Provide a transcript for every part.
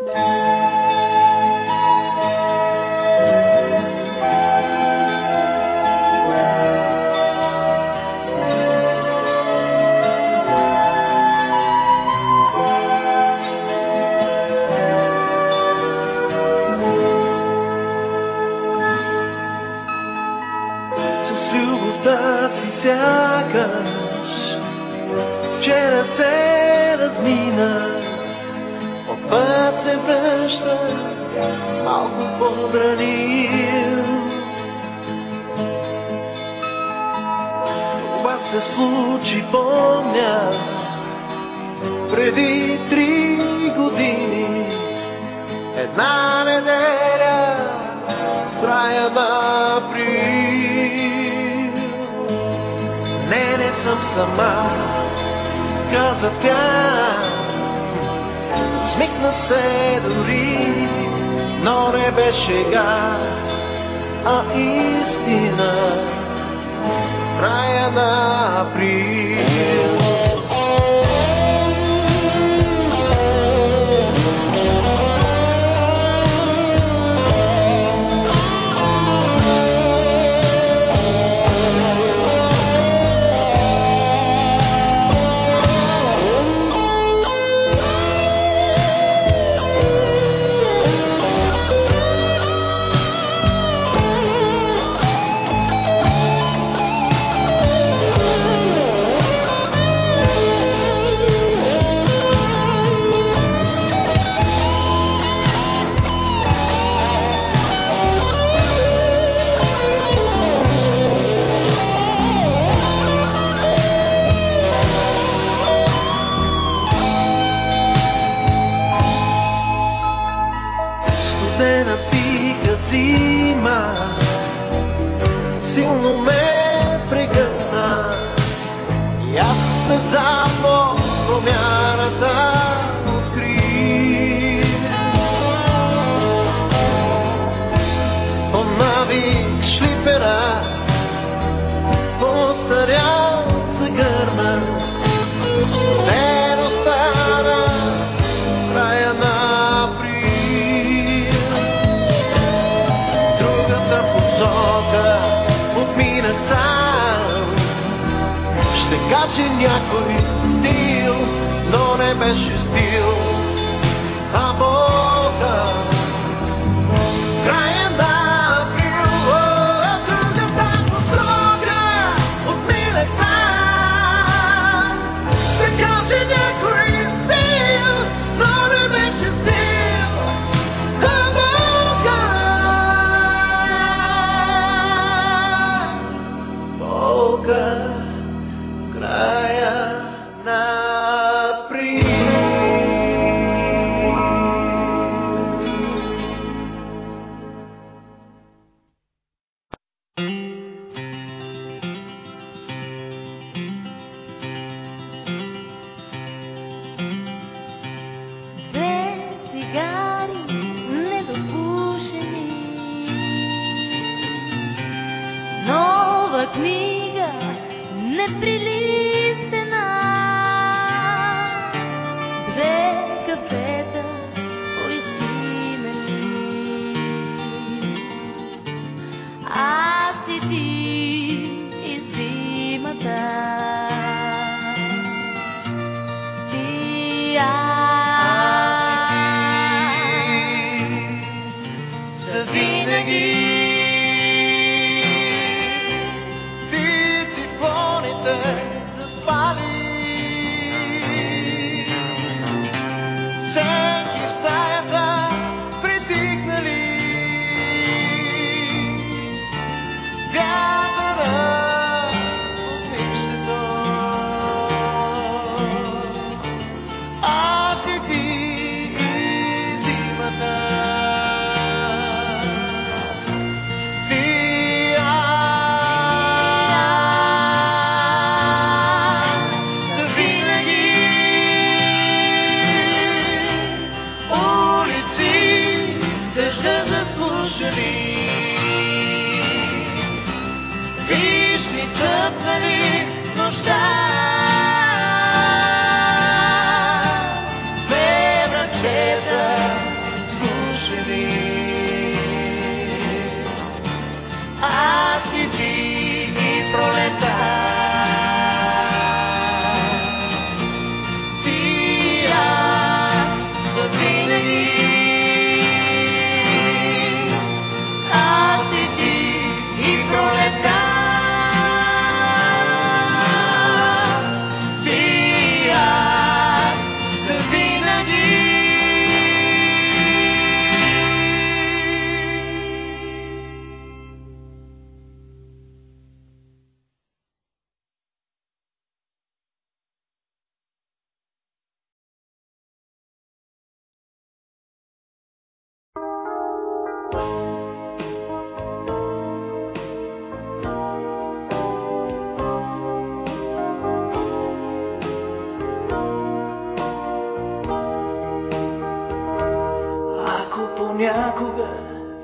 С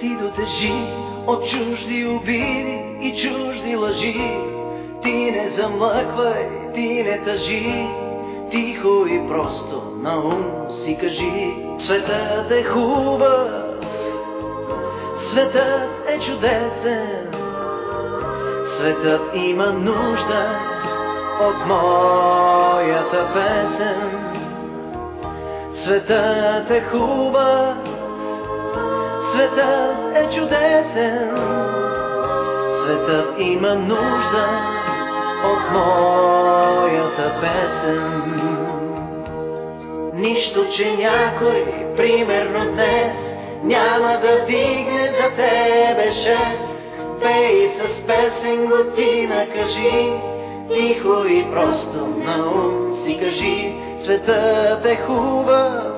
ти дотежи от чужди обиди и чужди лъжи. Ти не замлъквай, ти не тъжи, тихо и просто на ум си кажи. Светът е хубав, светът е чудесен, светът има нужда от моята песен. Светът е хубав, светът е чудесен, светът има нужда от моята песен. Нищо, че някой, примерно днес, няма да вдигне за тебе шест. Пей с песен го ти накажи, тихо и просто на ум си кажи, светът е хубав,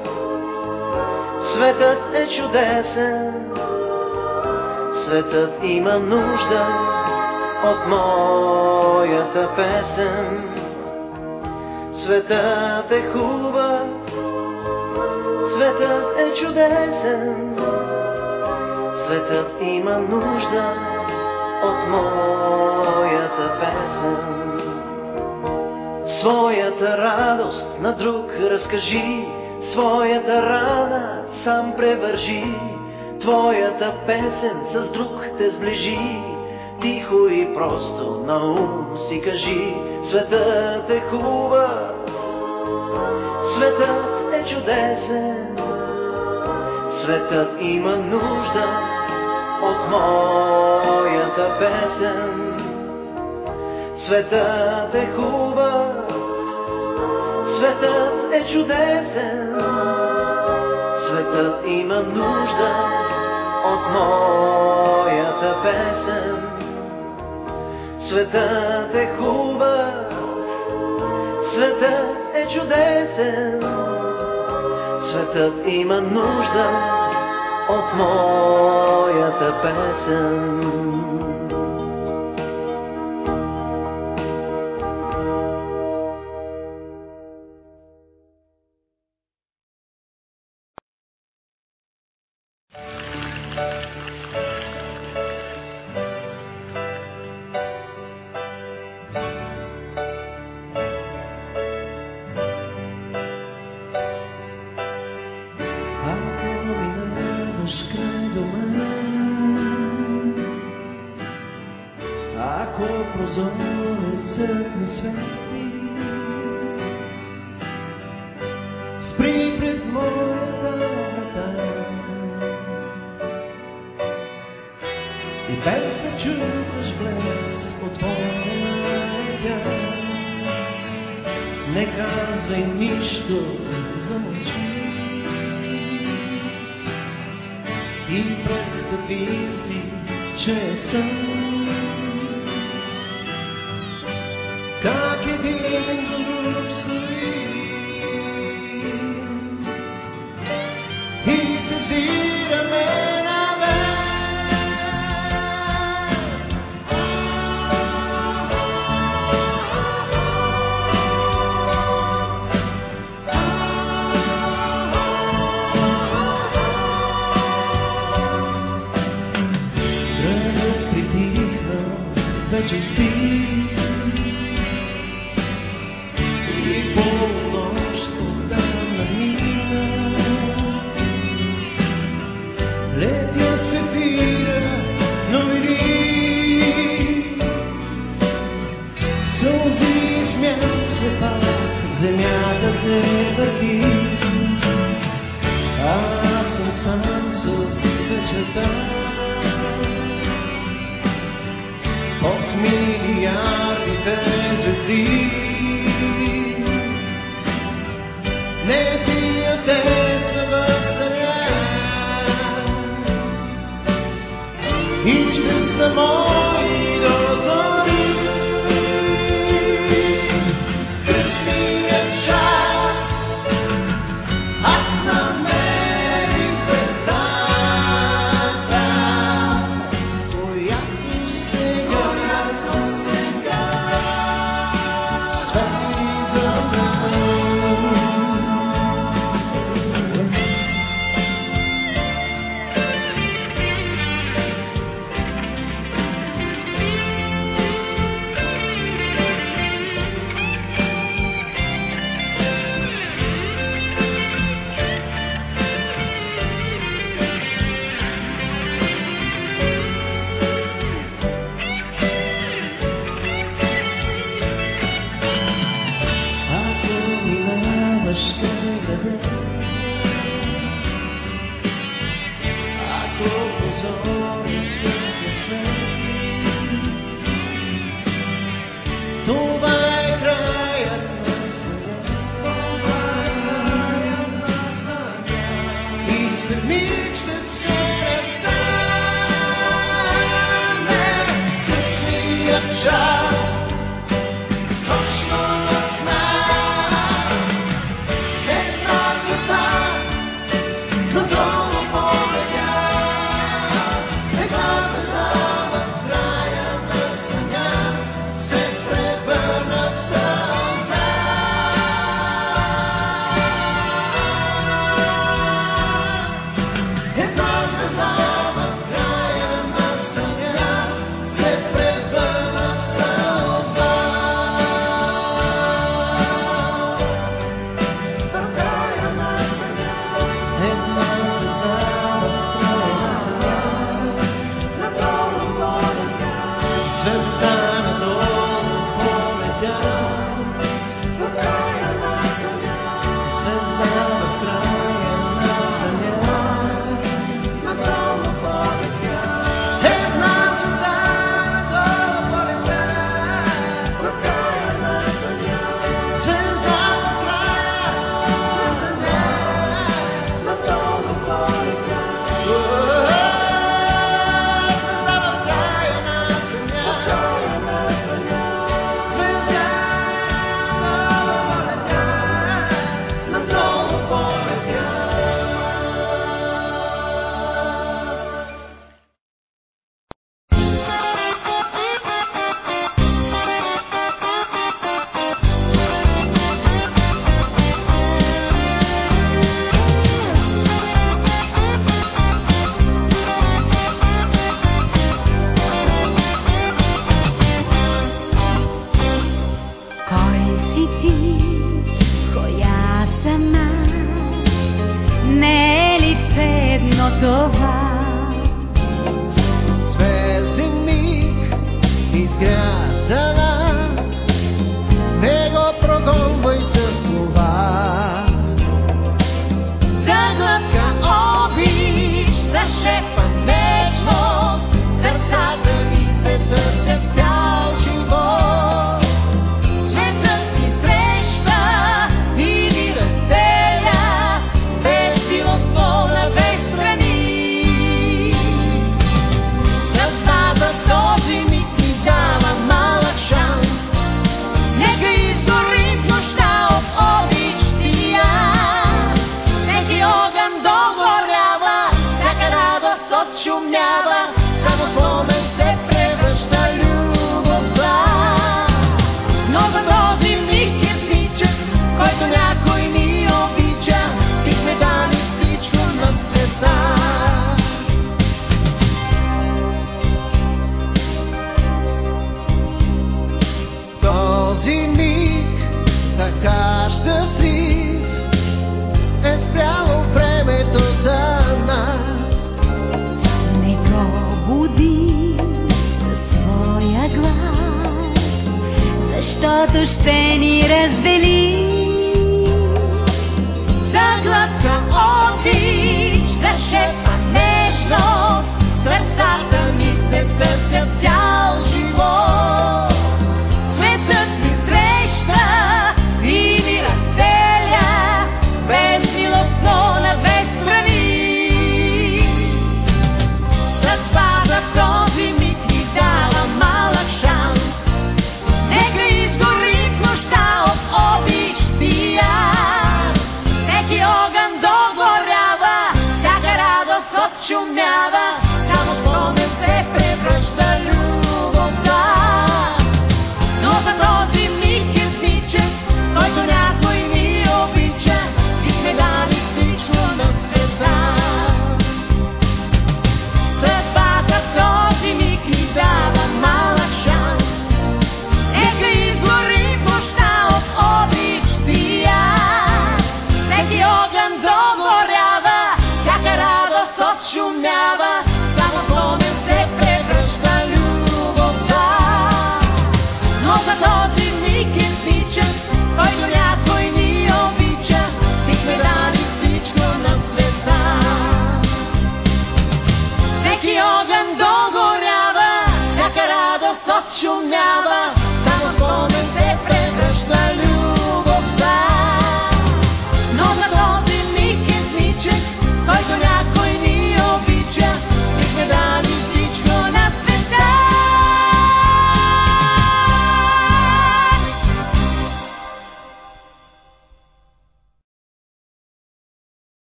светът е чудесен, светът има нужда от моята песен. Светът е хубав, светът е чудесен, светът има нужда от моята песен. Своята радост на друг разкажи, своята рана сам превържи, твоята песен с друг те сближи, тихо и просто на ум си кажи, светът е хубав, светът е чудесен, светът има нужда от моята песен. Светът е хубав, светът е чудесен, светът има нужда от моята песен. Светът е хубав, светът е чудесен, светът има нужда от моята песен.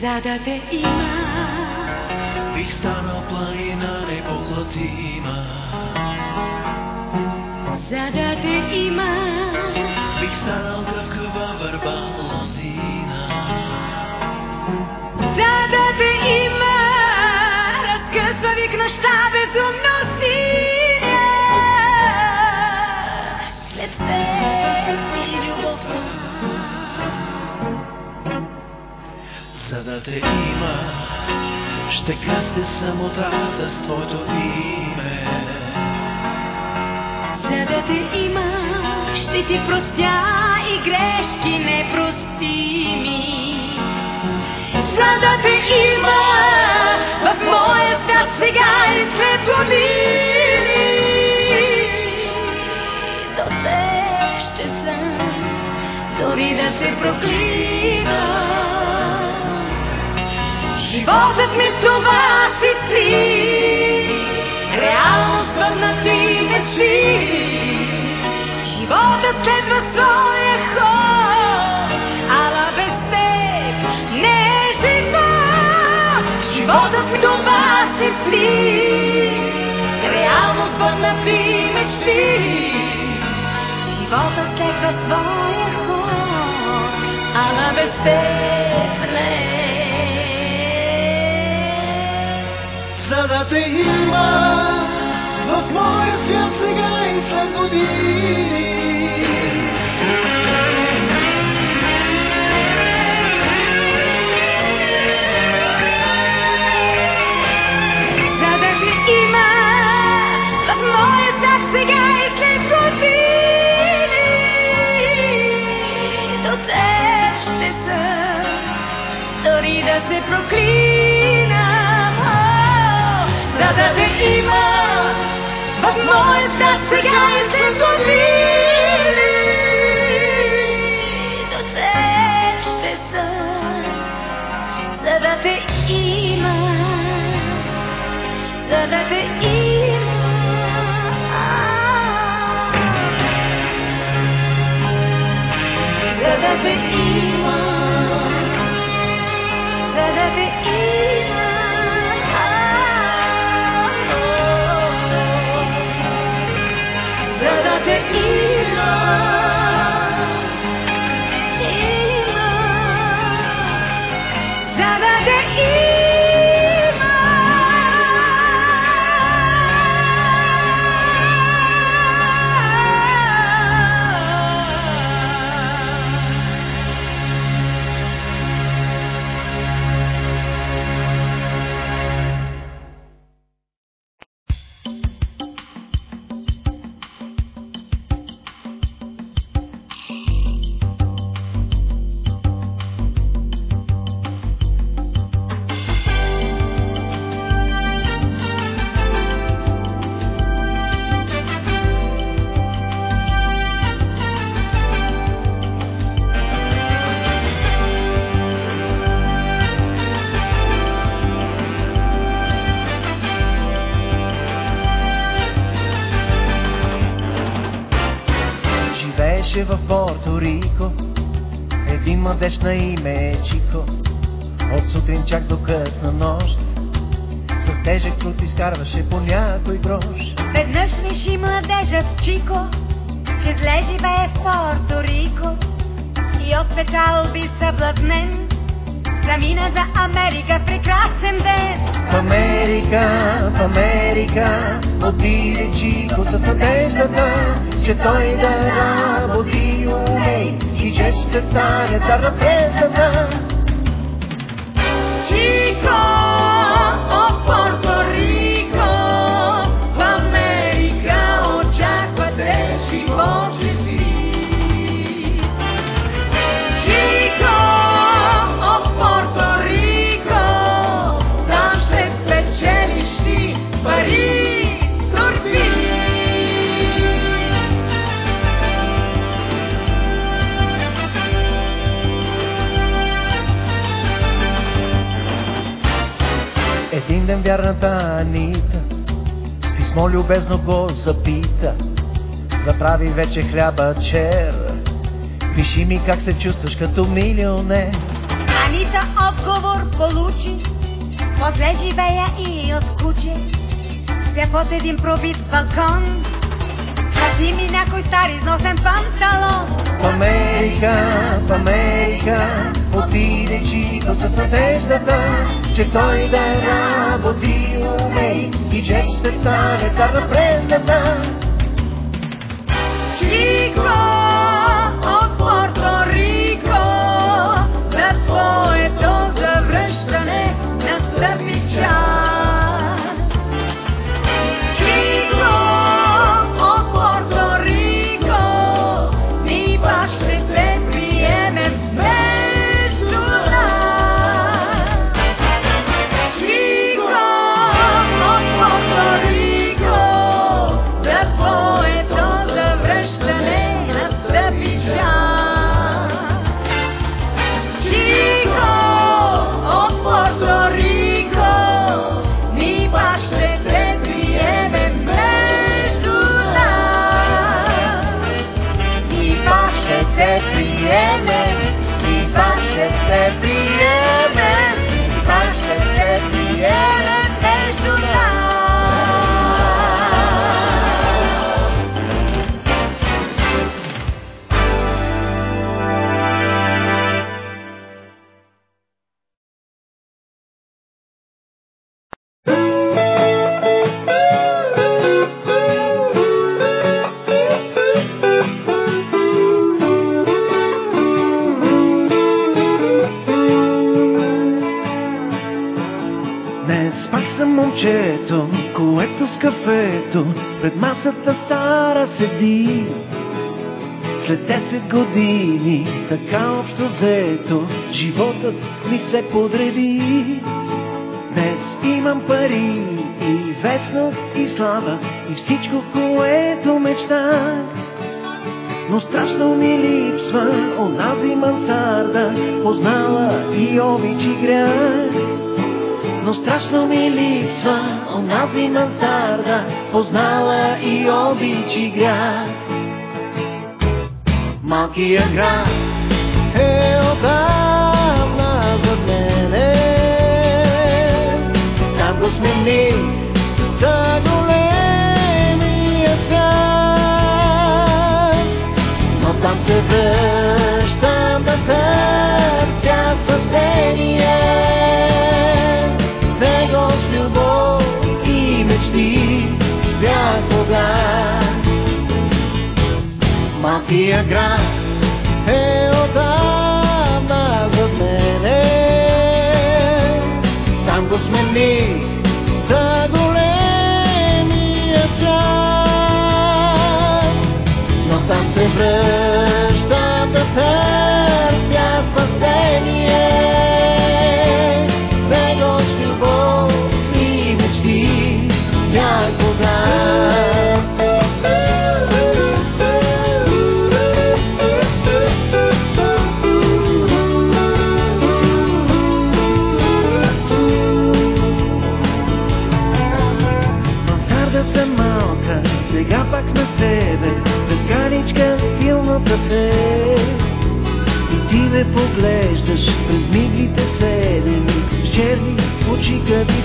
Zadate ima Tih stáno planina nepoglatima Zada te ima Tih stara planina те има. Ще красти самотата с твоето име. За да те има, ще ти простя и грешки непростими. За да те има, в моя свят сега и след години. До теб ще съм, дори да се проклина. Животът ми това си ти, реалност върна ти не си. Животът следва своя ход, ала без теб не е живот. Животът ми това си ти, реалност върна ти мечти. Животът следва твоя ход, ала без теб не е да те има в моя свят сега и след години. До теб ще съм, дори да се проклинам. Веднъж реши младежът Чико, че зле живее в Порто Рико и от печалби съблазнен замина за Америка прекрасен ден. В Америка, в Америка отиде Чико с надеждата, че той да работи умей и че ще стане цар на прездата. Чико от Ден вярната Анита с писмо любезно го запита. Заправи вече хляба чер. Пиши ми как се чувстваш като милионер. Анита отговор получи, после живея и от куче. Се под един пробит балкон, Празни ми някой стар износен панталон. В Америка, в Америка отиде Чико с надеждата, че той да работи умей и че ще стане цар на прездата. Години, така общо взето, животът ми се подреди. Днес имам пари, и известност, и слава, и всичко, което мечтах. Но страшно ми липсва онази мансарда, познала и обич и грях. Но страшно ми липсва онази мансарда, познала и обич и грях. Малкия град е отдавна за мене. Сам го смени за големия свят. Но там се връщам да търся спасение. Него с любов и мечти бях богат. Малкия град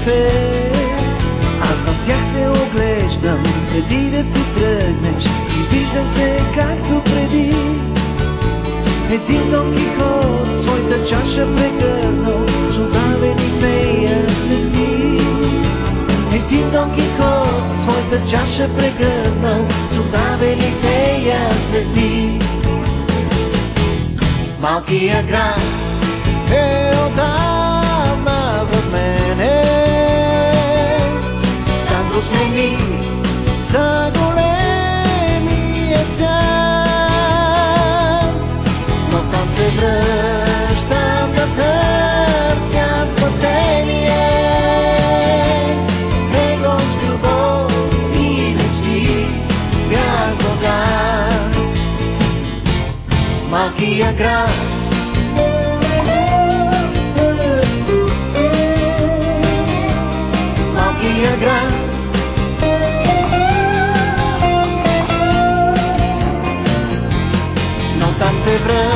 кадифе. Аз в тях се оглеждам, преди да си тръгнеш, и виждам се както преди. Един Дон Кихот своята чаша прегърнал, с удавени пея следи. Един Дон Кихот своята чаша прегърнал, с удавени пея следи. Малкия град Сам Но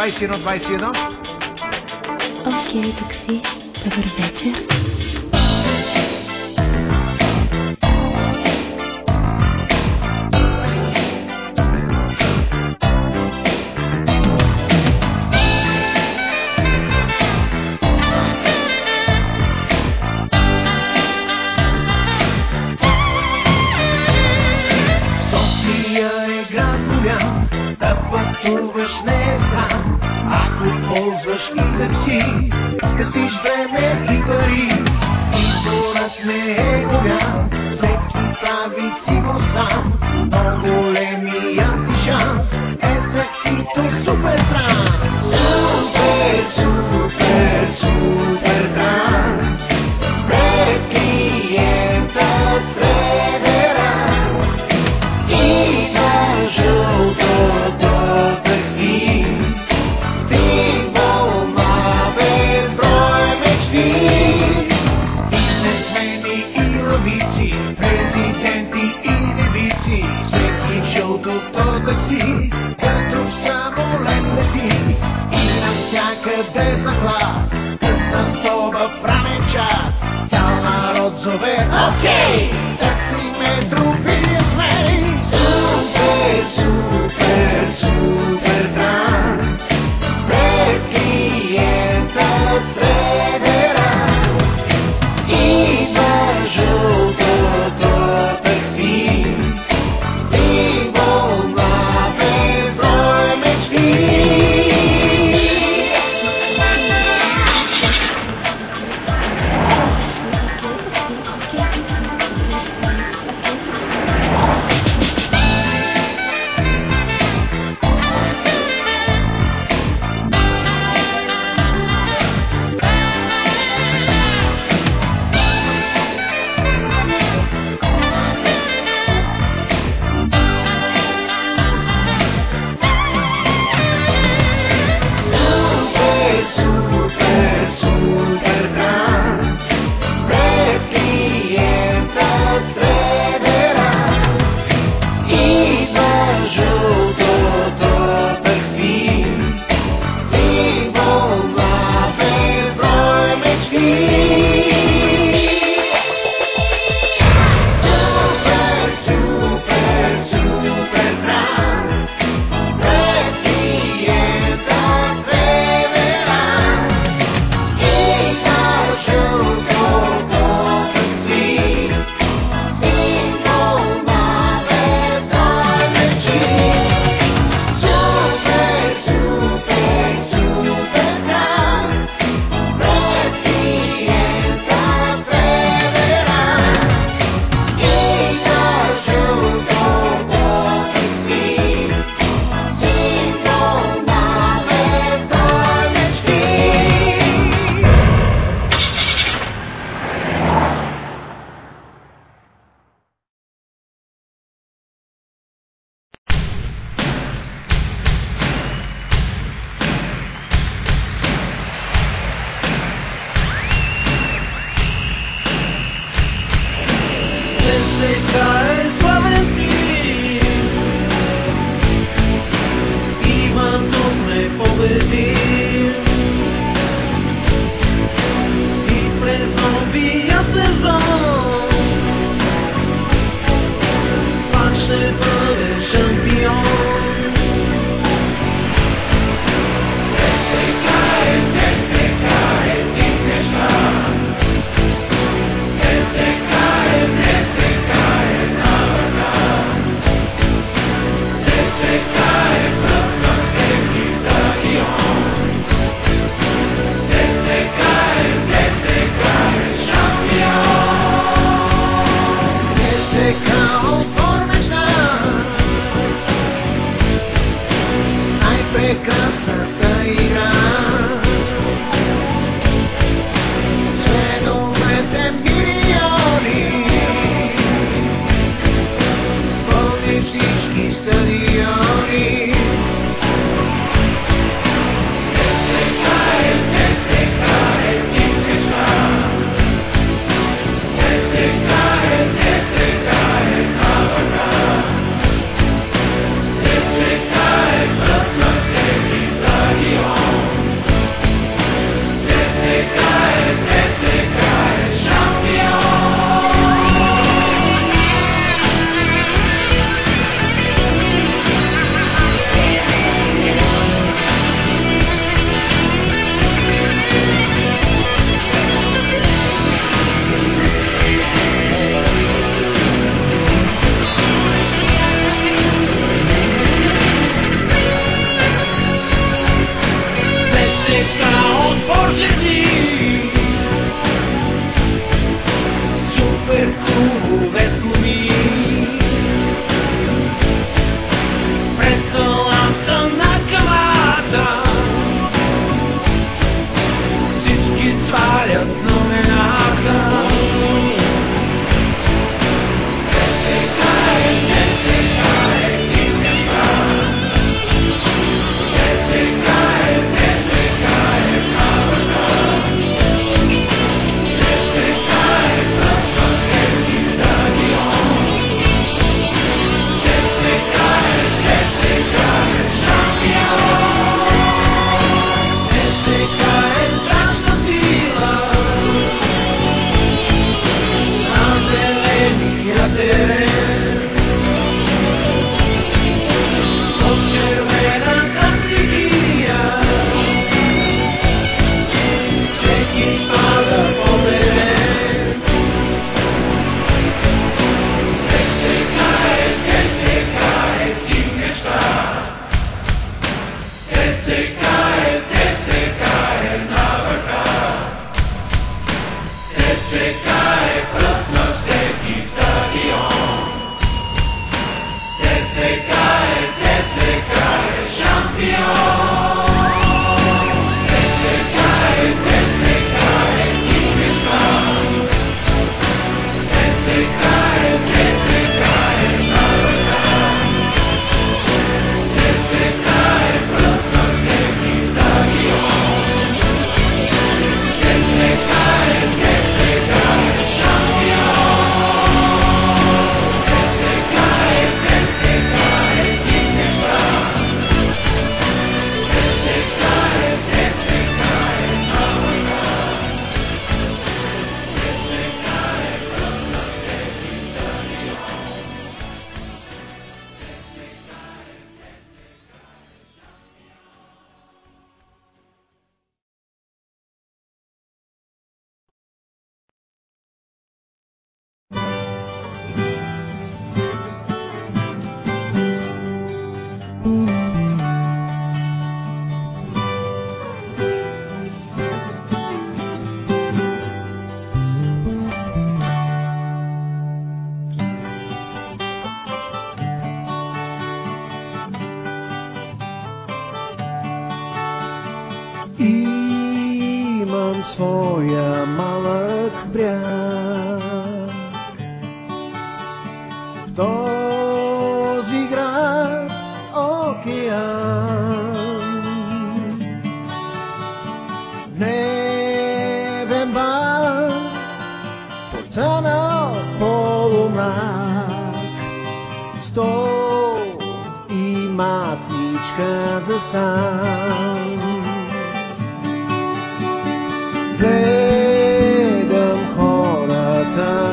973-21-21? Окей, такси. Добър вечер.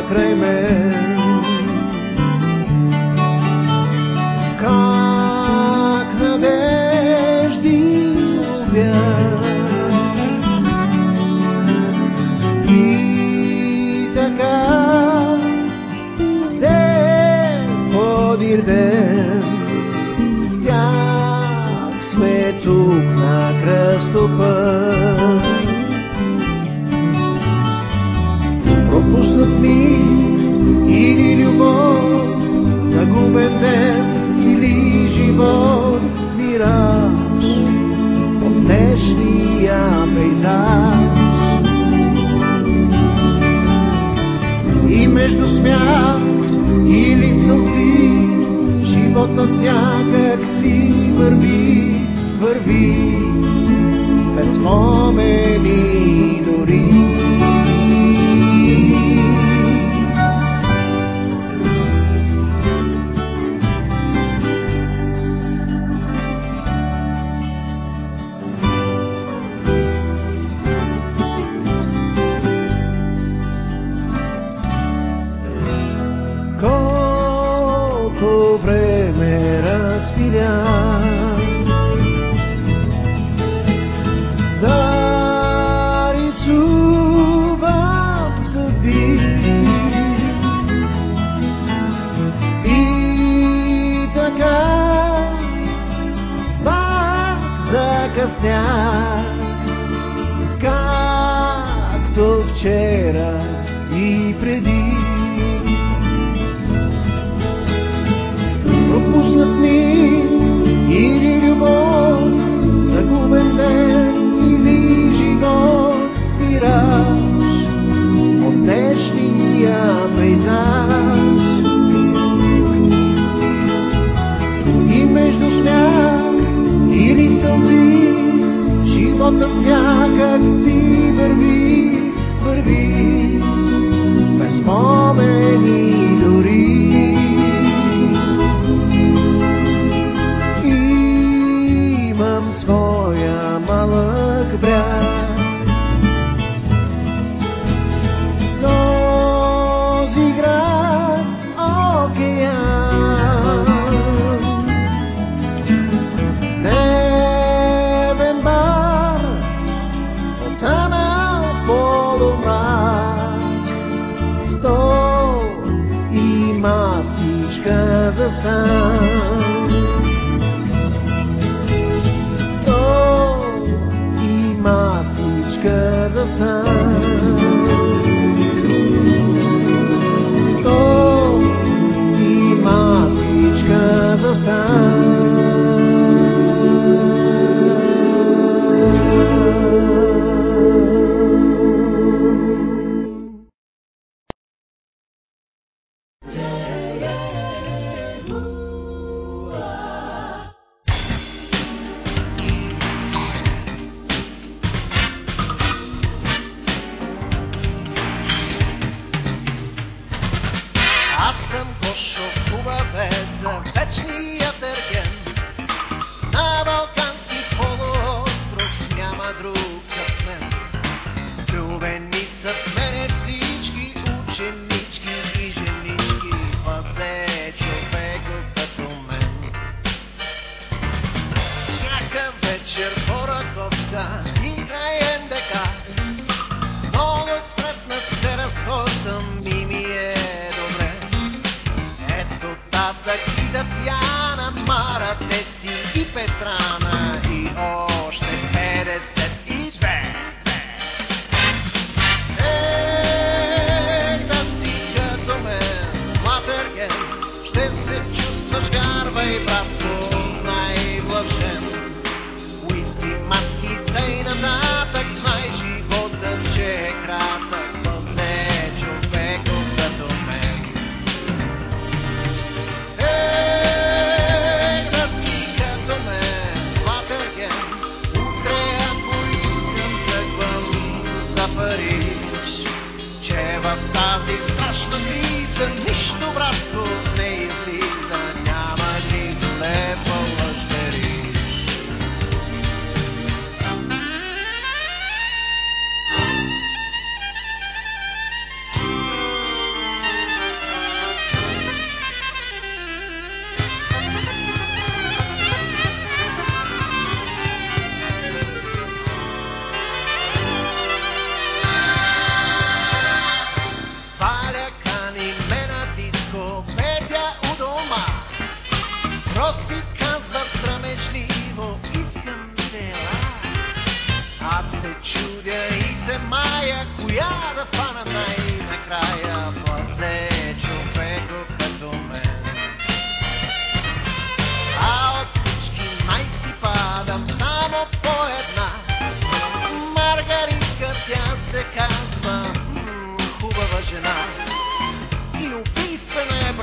créeme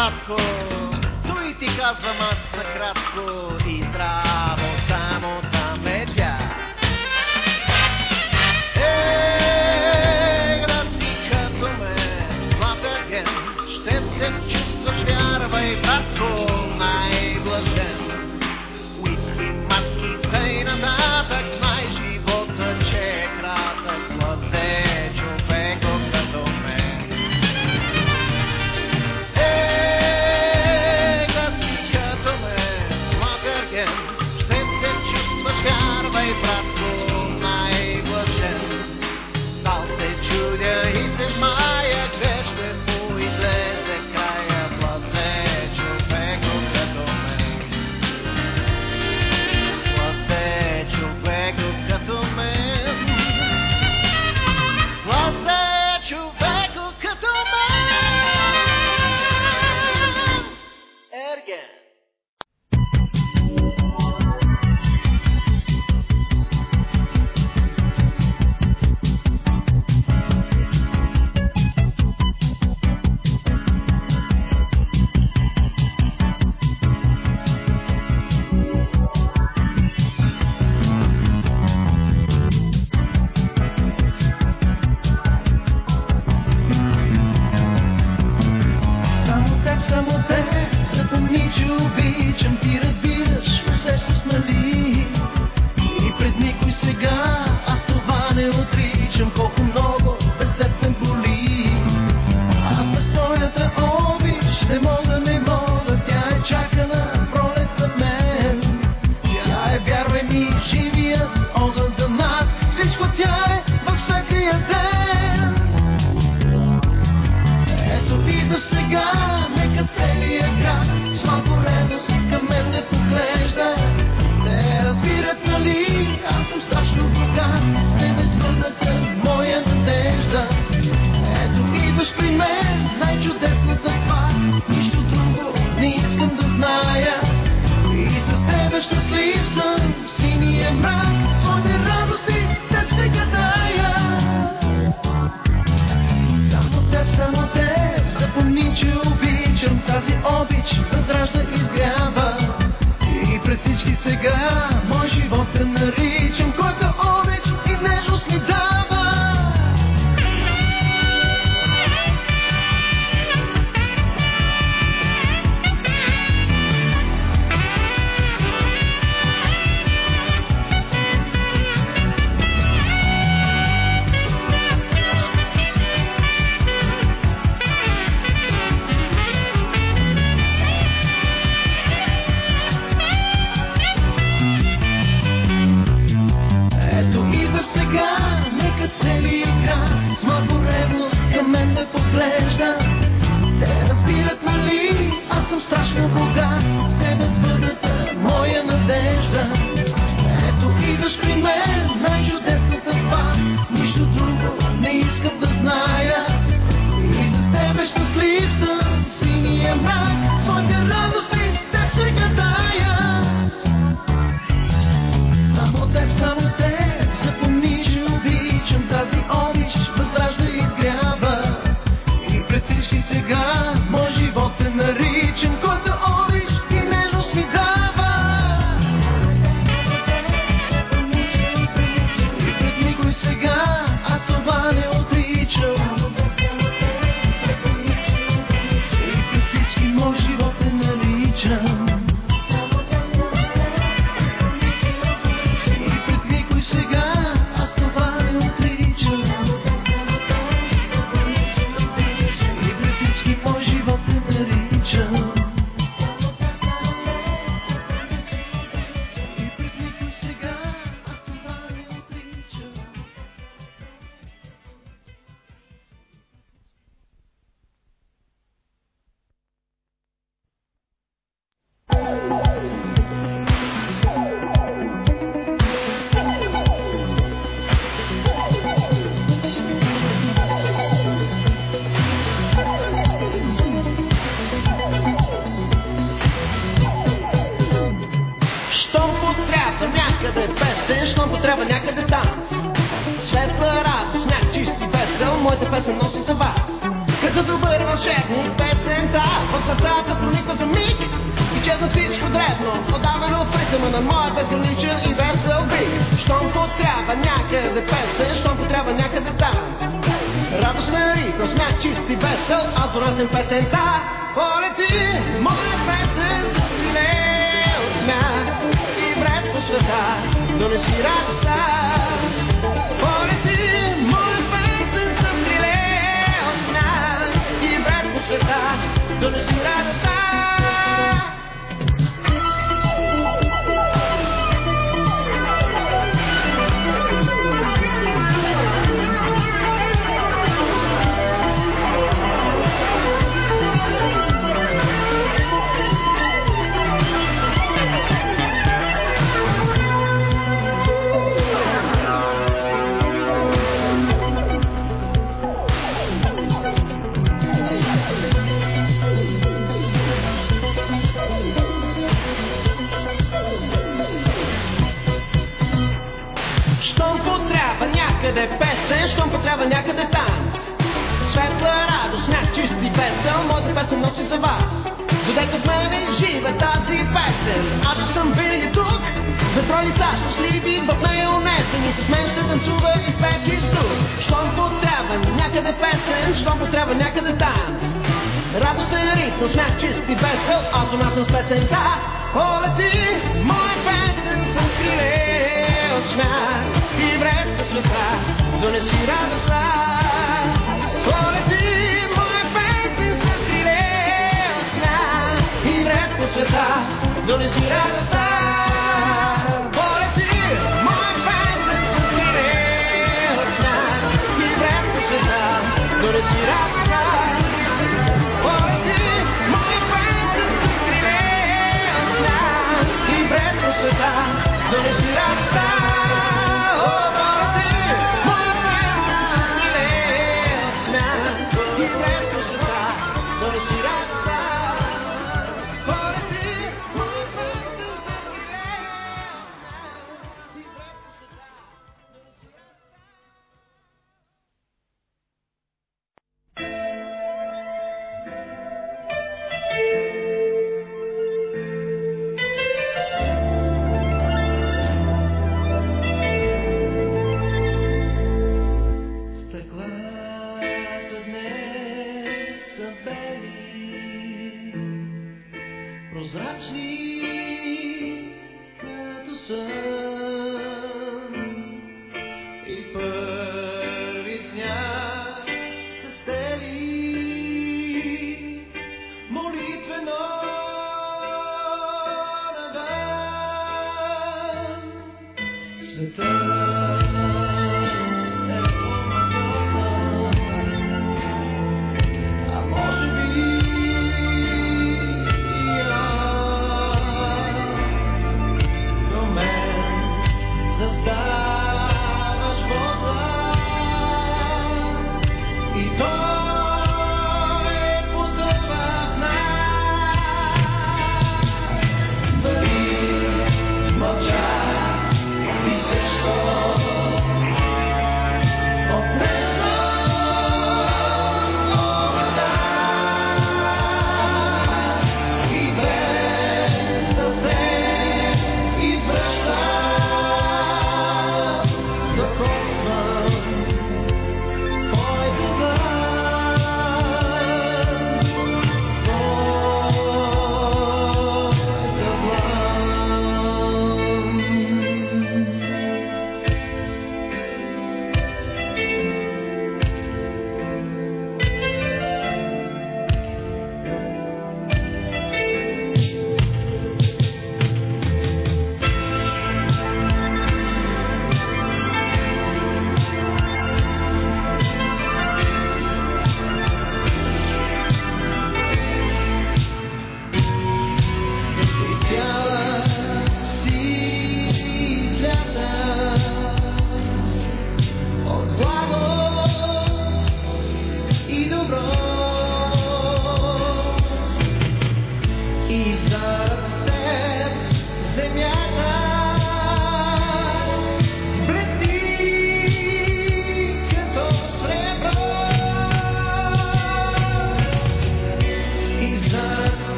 братко, той ти казвам аз накратко. И здраво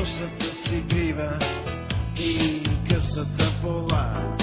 късата си грива и късата пола.